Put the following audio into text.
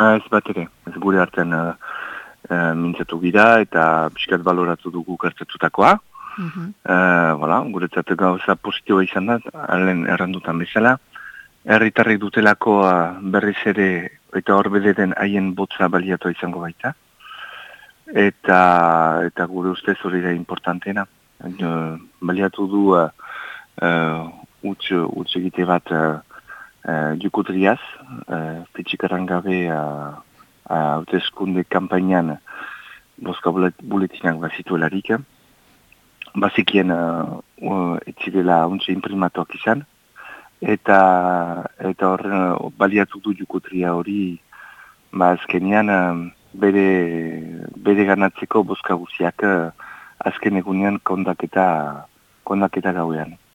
Ez bat ere, ez gure hartzen uh, uh, mintzatu gira eta piskat baloratu dugu gertatutakoa. Mm -hmm. uh, voilà, guretzat gauza positiboa izan da, alen errandutan bezala. Herritarrik dutelako uh, berriz ere eta hor bederen haien botza baliatu izango baita. Eta, eta gure ustez hori da importanteena. Uh, baliatu du uh, uh, egite bat uh, uh, jukutriaz, uh, fitxikaran gabe hautezkunde uh, uh, kampainan boska buletinak bazituelarik. Bazikien uh, etzirela untxe imprimatuak izan, eta eta hor uh, baliatu du jukutria hori ba azkenean uh, bere, bere ganatzeko boska guziak uh, azken egunean kondaketa, kondaketa gauean.